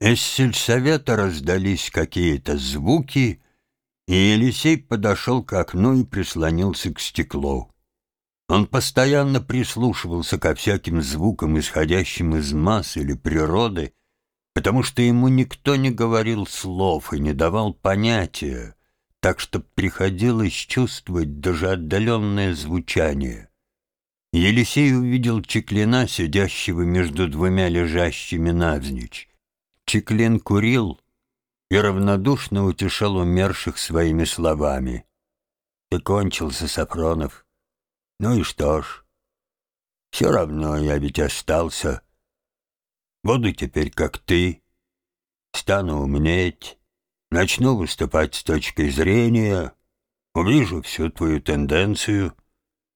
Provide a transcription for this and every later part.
Из сельсовета раздались какие-то звуки, и Елисей подошел к окну и прислонился к стеклу. Он постоянно прислушивался ко всяким звукам, исходящим из масс или природы, потому что ему никто не говорил слов и не давал понятия, так что приходилось чувствовать даже отдаленное звучание. Елисей увидел Чеклина, сидящего между двумя лежащими навзничь. Чеклин курил и равнодушно утешал умерших своими словами. «Ты кончился, Сапронов. Ну и что ж, все равно я ведь остался». Буду теперь как ты, стану умнеть, начну выступать с точки зрения, увижу всю твою тенденцию,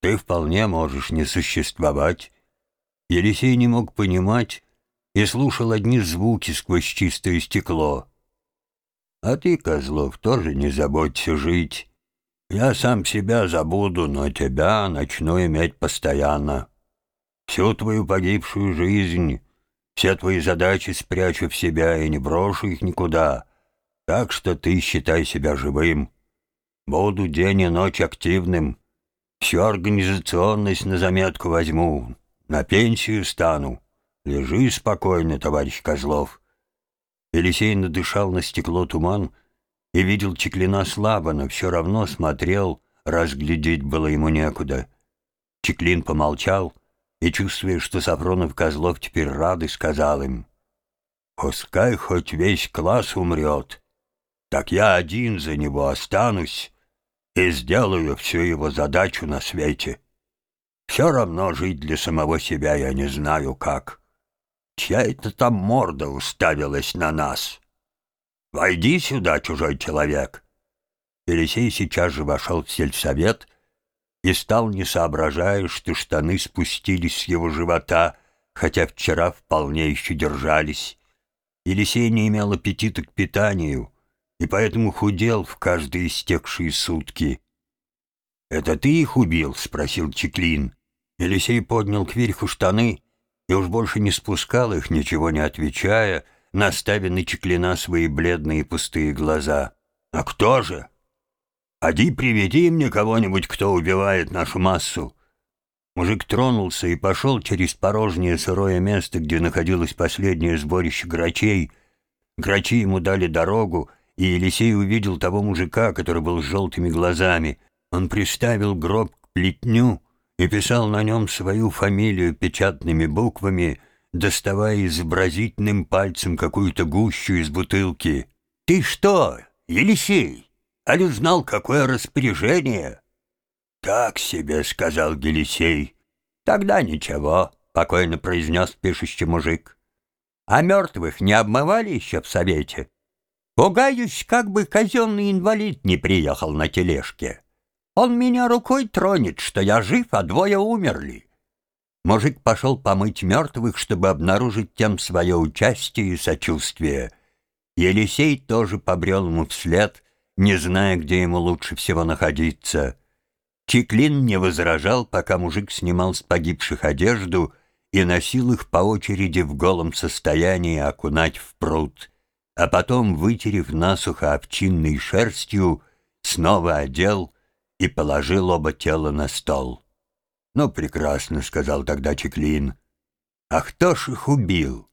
ты вполне можешь не существовать. Елисей не мог понимать и слушал одни звуки сквозь чистое стекло. А ты, Козлов, тоже не заботься жить. Я сам себя забуду, но тебя начну иметь постоянно. Всю твою погибшую жизнь все твои задачи спрячу в себя и не брошу их никуда. Так что ты считай себя живым. Буду день и ночь активным. Всю организационность на заметку возьму. На пенсию стану. Лежи спокойно, товарищ Козлов. Елисей надышал на стекло туман и видел Чеклина слабо, но все равно смотрел, разглядеть было ему некуда. Чеклин помолчал — и, чувствуя, что Сафронов Козлов теперь рады, сказал им, «Пускай хоть весь класс умрет, так я один за него останусь и сделаю всю его задачу на свете. Все равно жить для самого себя я не знаю как. Чья это там морда уставилась на нас? Войди сюда, чужой человек!» Елисей сейчас же вошел в сельсовет и стал, не соображая, что штаны спустились с его живота, хотя вчера вполне еще держались. Елисей не имел аппетита к питанию, и поэтому худел в каждые истекшие сутки. «Это ты их убил?» — спросил Чеклин. Елисей поднял кверху штаны и уж больше не спускал их, ничего не отвечая, наставя на Чеклина свои бледные пустые глаза. «А кто же?» «Поди приведи мне кого-нибудь, кто убивает нашу массу». Мужик тронулся и пошел через порожнее сырое место, где находилось последнее сборище грачей. Грачи ему дали дорогу, и Елисей увидел того мужика, который был с желтыми глазами. Он приставил гроб к плетню и писал на нем свою фамилию печатными буквами, доставая изобразительным пальцем какую-то гущу из бутылки. «Ты что, Елисей?» Али знал, какое распоряжение?» «Так себе», — сказал Гелисей. «Тогда ничего», — покойно произнес пишущий мужик. «А мертвых не обмывали еще в совете? Пугаюсь, как бы казенный инвалид не приехал на тележке. Он меня рукой тронет, что я жив, а двое умерли». Мужик пошел помыть мертвых, чтобы обнаружить тем свое участие и сочувствие. Елисей тоже побрел ему вслед — не зная, где ему лучше всего находиться. Чеклин не возражал, пока мужик снимал с погибших одежду и носил их по очереди в голом состоянии окунать в пруд, а потом, вытерев насухо овчинной шерстью, снова одел и положил оба тела на стол. «Ну, прекрасно», — сказал тогда Чеклин. «А кто ж их убил?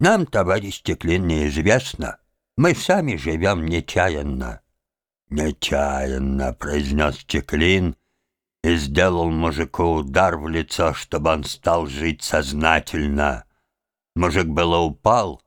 Нам, товарищ Чеклин, неизвестно. Мы сами живем нечаянно». «Нечаянно», — произнес Чеклин и сделал мужику удар в лицо, чтобы он стал жить сознательно. Мужик было упал,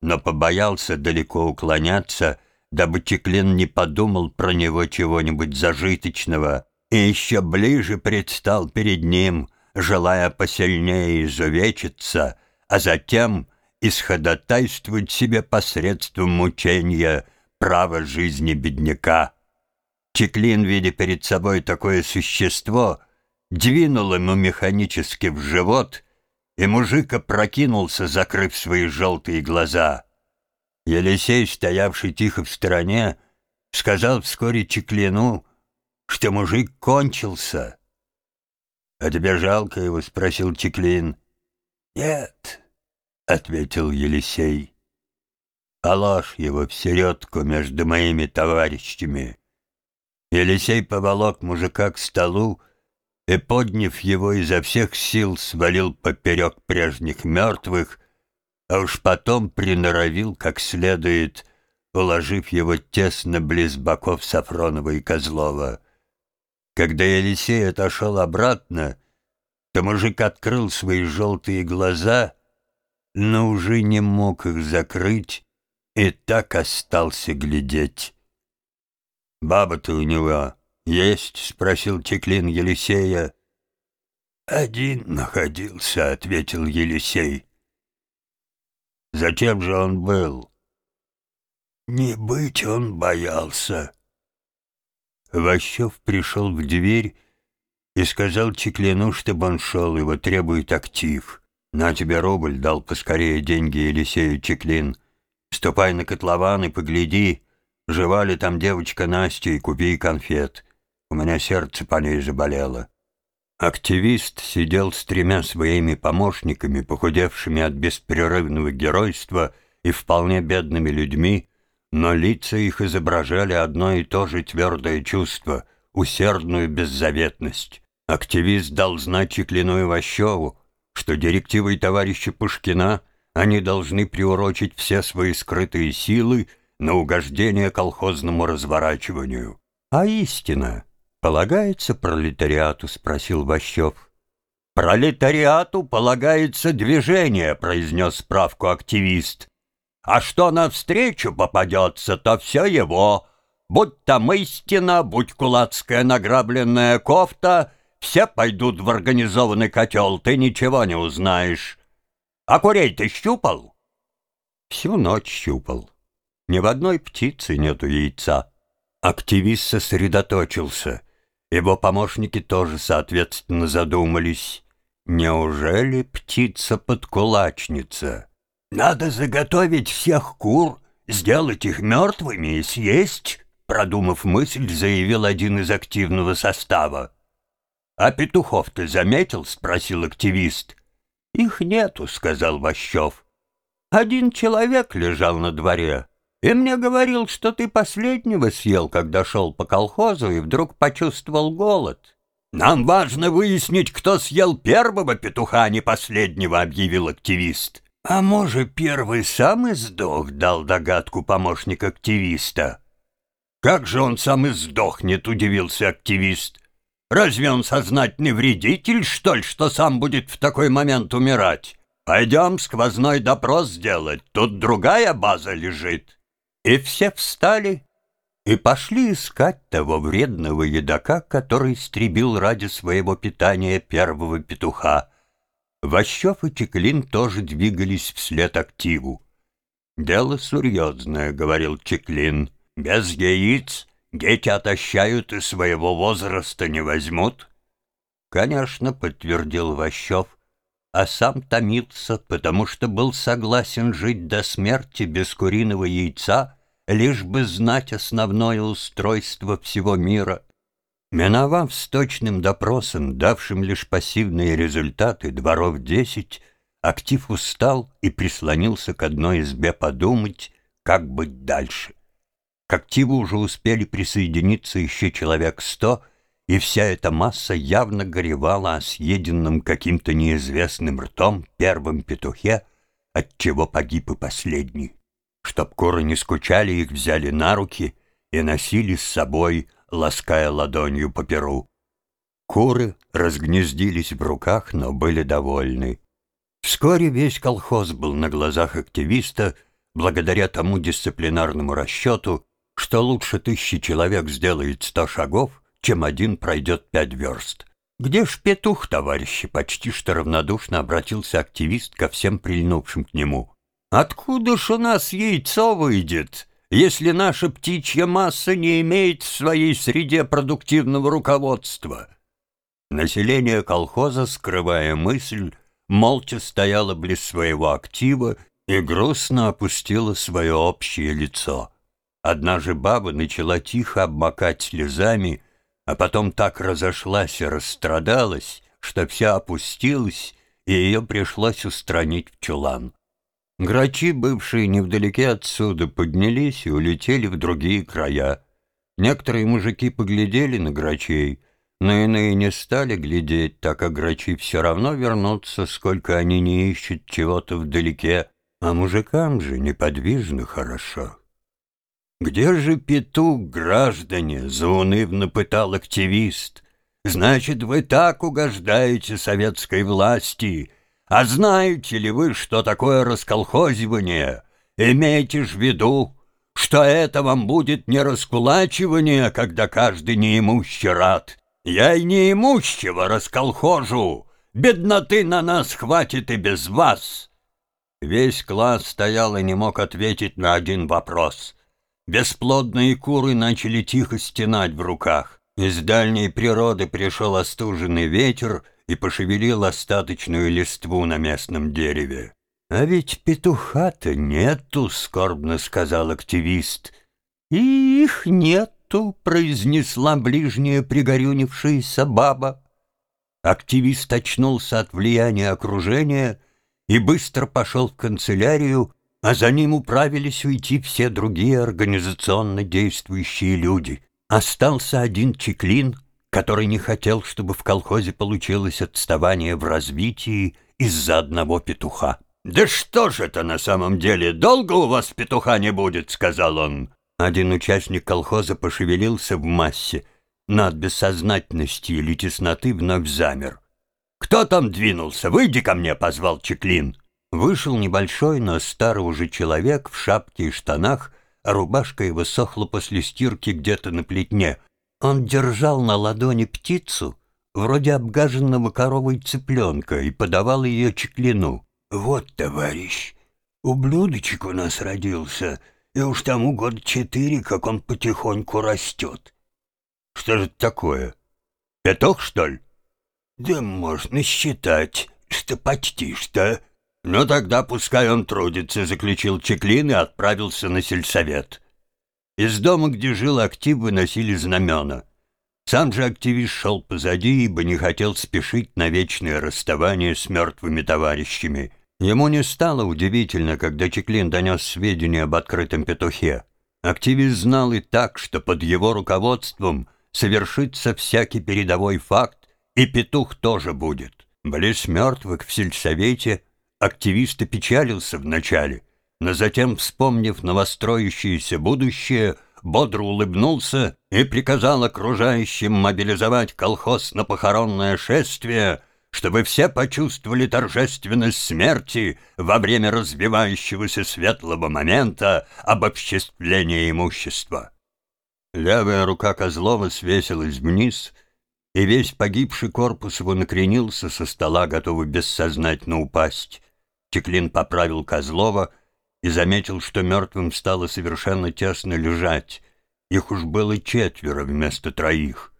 но побоялся далеко уклоняться, дабы Чеклин не подумал про него чего-нибудь зажиточного, и еще ближе предстал перед ним, желая посильнее изувечиться, а затем исходотайствовать себе посредством мучения — право жизни бедняка. Чеклин, видя перед собой такое существо, двинул ему механически в живот, и мужик опрокинулся, закрыв свои желтые глаза. Елисей, стоявший тихо в стороне, сказал вскоре Чеклину, что мужик кончился. «А тебе жалко его?» — спросил Чеклин. «Нет», — ответил Елисей. Положь его в середку между моими товарищами. Елисей поволок мужика к столу и, подняв его изо всех сил, свалил поперек прежних мертвых, а уж потом приноровил как следует, уложив его тесно близ боков Сафронова и Козлова. Когда Елисей отошел обратно, то мужик открыл свои желтые глаза, но уже не мог их закрыть и так остался глядеть. «Баба-то у него есть?» — спросил Теклин Елисея. «Один находился», — ответил Елисей. «Зачем же он был?» «Не быть он боялся». Ващев пришел в дверь и сказал Чеклину, чтобы он шел, его требует актив. «На тебе рубль», — дал поскорее деньги Елисею Чеклин. «Ступай на котлован и погляди, жива ли там девочка Настя, и купи конфет. У меня сердце по ней заболело». Активист сидел с тремя своими помощниками, похудевшими от беспрерывного геройства и вполне бедными людьми, но лица их изображали одно и то же твердое чувство — усердную беззаветность. Активист дал знать Чеклину и Ващеву, что директивой товарища Пушкина они должны приурочить все свои скрытые силы на угождение колхозному разворачиванию. «А истина полагается пролетариату?» — спросил Ващев. «Пролетариату полагается движение», — произнес справку активист. «А что навстречу попадется, то все его. Будь там истина, будь кулацкая награбленная кофта, все пойдут в организованный котел, ты ничего не узнаешь. А курей ты щупал? Всю ночь щупал. Ни в одной птице нету яйца. Активист сосредоточился. Его помощники тоже, соответственно, задумались. Неужели птица-подкулачница? Надо заготовить всех кур, сделать их мертвыми и съесть, продумав мысль, заявил один из активного состава. «А петухов ты заметил?» — спросил активист. «Их нету», — сказал Ващев. «Один человек лежал на дворе, и мне говорил, что ты последнего съел, когда шел по колхозу, и вдруг почувствовал голод». «Нам важно выяснить, кто съел первого петуха, а не последнего», — объявил активист. «А может, первый сам и сдох?» — дал догадку помощник активиста. «Как же он сам и сдохнет?» — удивился активист. Разве он сознательный вредитель, что ли, что сам будет в такой момент умирать? Пойдем сквозной допрос сделать, тут другая база лежит». И все встали и пошли искать того вредного едока, который истребил ради своего питания первого петуха. Ващев и Чеклин тоже двигались вслед активу. «Дело серьезное», — говорил Чеклин. «Без яиц Дети отощают и своего возраста не возьмут? Конечно, подтвердил Ващев, а сам томился, потому что был согласен жить до смерти без куриного яйца, лишь бы знать основное устройство всего мира. Миновав с точным допросом, давшим лишь пассивные результаты, дворов десять, актив устал и прислонился к одной избе подумать, как быть дальше. К активу уже успели присоединиться еще человек сто, и вся эта масса явно горевала о съеденном каким-то неизвестным ртом первом петухе, от чего погиб и последний. Чтоб куры не скучали, их взяли на руки и носили с собой, лаская ладонью по перу. Куры разгнездились в руках, но были довольны. Вскоре весь колхоз был на глазах активиста, благодаря тому дисциплинарному расчету, что лучше тысячи человек сделает сто шагов, чем один пройдет пять верст. «Где ж петух, товарищи?» — почти что равнодушно обратился активист ко всем прильнувшим к нему. «Откуда ж у нас яйцо выйдет, если наша птичья масса не имеет в своей среде продуктивного руководства?» Население колхоза, скрывая мысль, молча стояло близ своего актива и грустно опустило свое общее лицо. Одна же баба начала тихо обмакать слезами, а потом так разошлась и расстрадалась, что вся опустилась, и ее пришлось устранить в чулан. Грачи, бывшие невдалеке отсюда, поднялись и улетели в другие края. Некоторые мужики поглядели на грачей, но иные не стали глядеть, так как грачи все равно вернутся, сколько они не ищут чего-то вдалеке, а мужикам же неподвижно хорошо. «Где же петух, граждане?» — заунывно пытал активист. «Значит, вы так угождаете советской власти. А знаете ли вы, что такое расколхозивание? Имейте ж в виду, что это вам будет не раскулачивание, когда каждый неимущий рад. Я и неимущего расколхожу. Бедноты на нас хватит и без вас». Весь класс стоял и не мог ответить на один вопрос. Бесплодные куры начали тихо стенать в руках. Из дальней природы пришел остуженный ветер и пошевелил остаточную листву на местном дереве. «А ведь петуха-то нету», — скорбно сказал активист. «Их нету», — произнесла ближняя пригорюнившаяся баба. Активист очнулся от влияния окружения и быстро пошел в канцелярию, а за ним управились уйти все другие организационно действующие люди. Остался один Чеклин, который не хотел, чтобы в колхозе получилось отставание в развитии из-за одного петуха. «Да что ж это на самом деле? Долго у вас петуха не будет?» — сказал он. Один участник колхоза пошевелился в массе, но от бессознательности или тесноты вновь замер. «Кто там двинулся? Выйди ко мне!» — позвал Чеклин. Вышел небольшой, но старый уже человек в шапке и штанах, а рубашка его сохла после стирки где-то на плетне. Он держал на ладони птицу, вроде обгаженного коровой цыпленка, и подавал ее чеклину. «Вот, товарищ, ублюдочек у нас родился, и уж тому год четыре, как он потихоньку растет». «Что же это такое? Петух, что ли?» «Да можно считать, что почти что». «Ну тогда пускай он трудится», — заключил Чеклин и отправился на сельсовет. Из дома, где жил актив, выносили знамена. Сам же активист шел позади, ибо не хотел спешить на вечное расставание с мертвыми товарищами. Ему не стало удивительно, когда Чеклин донес сведения об открытом петухе. Активист знал и так, что под его руководством совершится всякий передовой факт, и петух тоже будет. Близ мертвых в сельсовете Активист опечалился вначале, но затем, вспомнив новостроящееся будущее, бодро улыбнулся и приказал окружающим мобилизовать колхоз на похоронное шествие, чтобы все почувствовали торжественность смерти во время развивающегося светлого момента обобществления имущества. Левая рука Козлова свесилась вниз, и весь погибший корпус его накренился со стола, готовый бессознательно упасть. Чеклин поправил Козлова и заметил, что мертвым стало совершенно тесно лежать. Их уж было четверо вместо троих.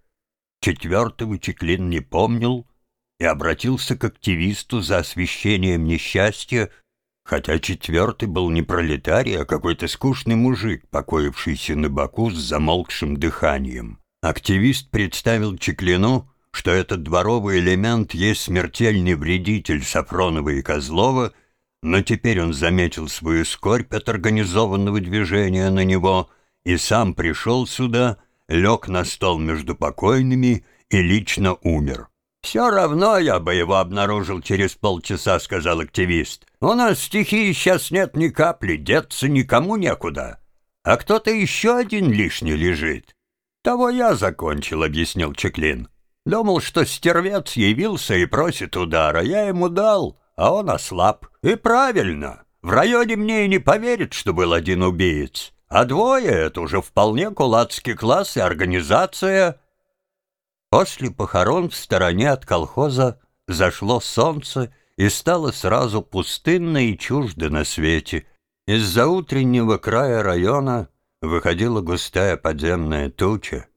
Четвертого Чеклин не помнил и обратился к активисту за освещением несчастья, хотя четвертый был не пролетарий, а какой-то скучный мужик, покоившийся на боку с замолкшим дыханием. Активист представил Чеклину что этот дворовый элемент есть смертельный вредитель Сафронова и Козлова, но теперь он заметил свою скорбь от организованного движения на него и сам пришел сюда, лег на стол между покойными и лично умер. «Все равно я бы его обнаружил через полчаса», — сказал активист. «У нас стихии сейчас нет ни капли, деться никому некуда. А кто-то еще один лишний лежит». «Того я закончил», — объяснил Чеклин. Думал, что стервец явился и просит удара. Я ему дал, а он ослаб. И правильно. В районе мне и не поверит, что был один убиец. А двое — это уже вполне кулацкий класс и организация. После похорон в стороне от колхоза зашло солнце и стало сразу пустынно и чуждо на свете. Из-за утреннего края района выходила густая подземная туча.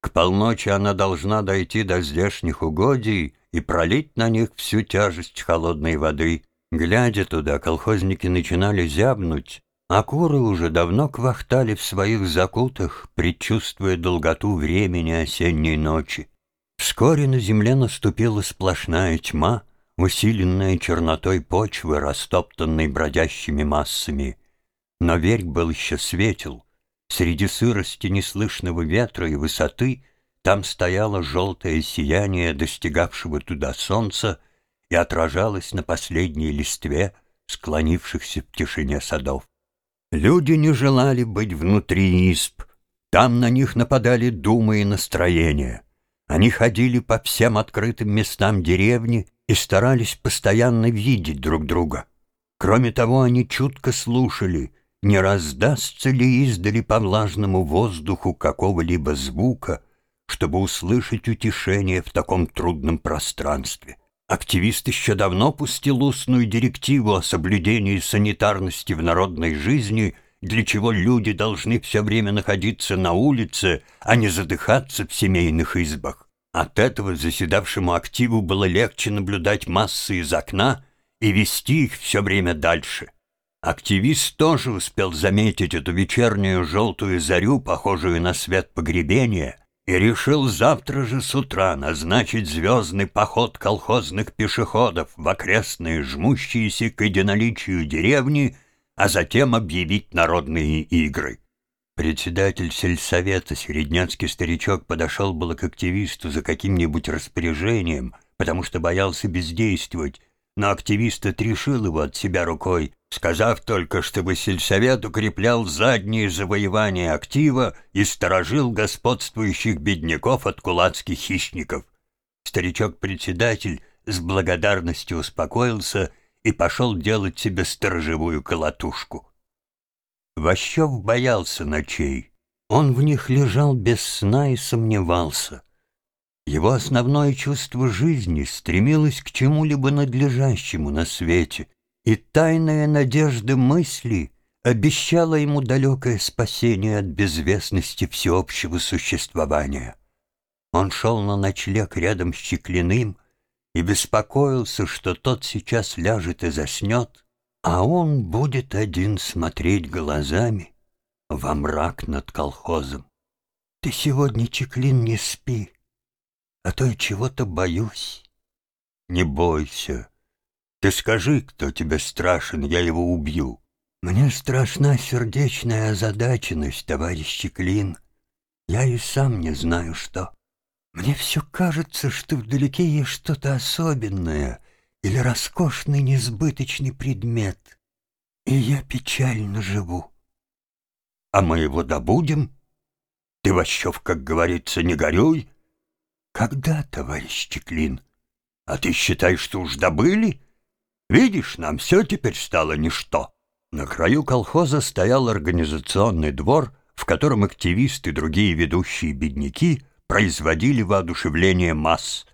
К полночи она должна дойти до здешних угодий и пролить на них всю тяжесть холодной воды. Глядя туда, колхозники начинали зябнуть, а куры уже давно квахтали в своих закутах, предчувствуя долготу времени осенней ночи. Вскоре на земле наступила сплошная тьма, усиленная чернотой почвы, растоптанной бродящими массами. Но верь был еще светел. Среди сырости неслышного ветра и высоты там стояло желтое сияние достигавшего туда солнца и отражалось на последней листве, склонившихся в тишине садов. Люди не желали быть внутри исп, там на них нападали думы и настроения. Они ходили по всем открытым местам деревни и старались постоянно видеть друг друга. Кроме того, они чутко слушали, не раздастся ли издали по влажному воздуху какого-либо звука, чтобы услышать утешение в таком трудном пространстве. Активист еще давно пустил устную директиву о соблюдении санитарности в народной жизни, для чего люди должны все время находиться на улице, а не задыхаться в семейных избах. От этого заседавшему активу было легче наблюдать массы из окна и вести их все время дальше. Активист тоже успел заметить эту вечернюю желтую зарю, похожую на свет погребения, и решил завтра же с утра назначить звездный поход колхозных пешеходов в окрестные жмущиеся к единоличию деревни, а затем объявить народные игры. Председатель сельсовета, середняцкий старичок, подошел было к активисту за каким-нибудь распоряжением, потому что боялся бездействовать, но активист отрешил его от себя рукой, сказав только, чтобы сельсовет укреплял задние завоевания актива и сторожил господствующих бедняков от кулацких хищников. Старичок-председатель с благодарностью успокоился и пошел делать себе сторожевую колотушку. Ващев боялся ночей. Он в них лежал без сна и сомневался. Его основное чувство жизни стремилось к чему-либо надлежащему на свете, и тайная надежда мысли обещала ему далекое спасение от безвестности всеобщего существования. Он шел на ночлег рядом с Чеклиным и беспокоился, что тот сейчас ляжет и заснет, а он будет один смотреть глазами во мрак над колхозом. «Ты сегодня, Чеклин, не спи, а то я чего-то боюсь». «Не бойся», ты скажи, кто тебе страшен, я его убью. Мне страшна сердечная озадаченность, товарищ Клин. Я и сам не знаю, что. Мне все кажется, что вдалеке есть что-то особенное или роскошный несбыточный предмет, и я печально живу. А мы его добудем? Ты, Ващев, как говорится, не горюй. Когда, товарищ Чеклин? А ты считаешь, что уж добыли? Видишь, нам все теперь стало ничто. На краю колхоза стоял организационный двор, в котором активисты и другие ведущие бедняки производили воодушевление масс.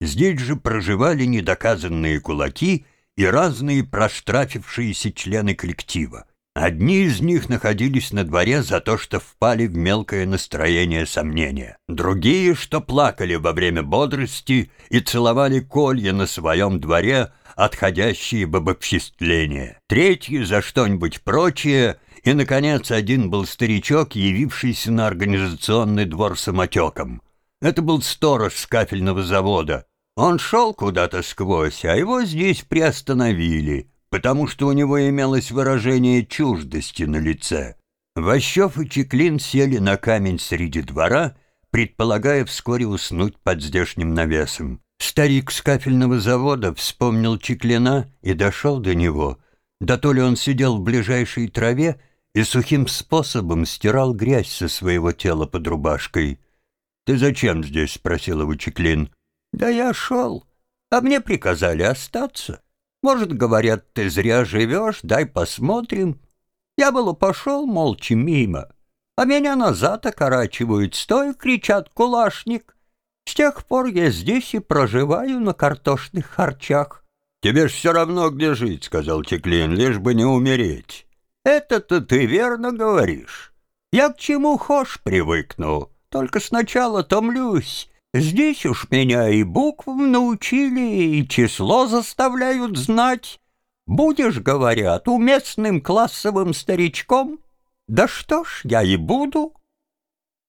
Здесь же проживали недоказанные кулаки и разные проштрафившиеся члены коллектива. Одни из них находились на дворе за то, что впали в мелкое настроение сомнения. Другие, что плакали во время бодрости и целовали колья на своем дворе, отходящие в обобществление. Третьи за что-нибудь прочее. И, наконец, один был старичок, явившийся на организационный двор самотеком. Это был сторож с кафельного завода. Он шел куда-то сквозь, а его здесь приостановили — потому что у него имелось выражение чуждости на лице. Ващев и Чеклин сели на камень среди двора, предполагая вскоре уснуть под здешним навесом. Старик с кафельного завода вспомнил Чеклина и дошел до него. Да то ли он сидел в ближайшей траве и сухим способом стирал грязь со своего тела под рубашкой. «Ты зачем здесь?» — спросил его Чеклин. «Да я шел, а мне приказали остаться». Может, говорят, ты зря живешь, дай посмотрим. Я было пошел молча мимо, а меня назад окорачивают, стой, кричат, кулашник. С тех пор я здесь и проживаю на картошных харчах. «Тебе ж все равно, где жить», — сказал Чеклин, — «лишь бы не умереть». «Это-то ты верно говоришь. Я к чему хошь привыкну, только сначала томлюсь, Здесь уж меня и буквам научили, и число заставляют знать. Будешь, говорят, уместным классовым старичком? Да что ж, я и буду.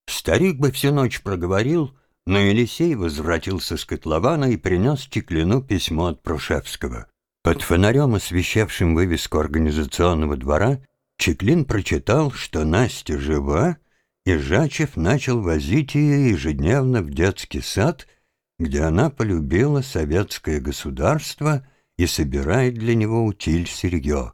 Старик бы всю ночь проговорил, но Елисей возвратился с котлована и принес Чеклину письмо от Прушевского. Под фонарем, освещавшим вывеску организационного двора, Чеклин прочитал, что Настя жива, и Жачев начал возить ее ежедневно в детский сад, где она полюбила советское государство и собирает для него утиль сырье.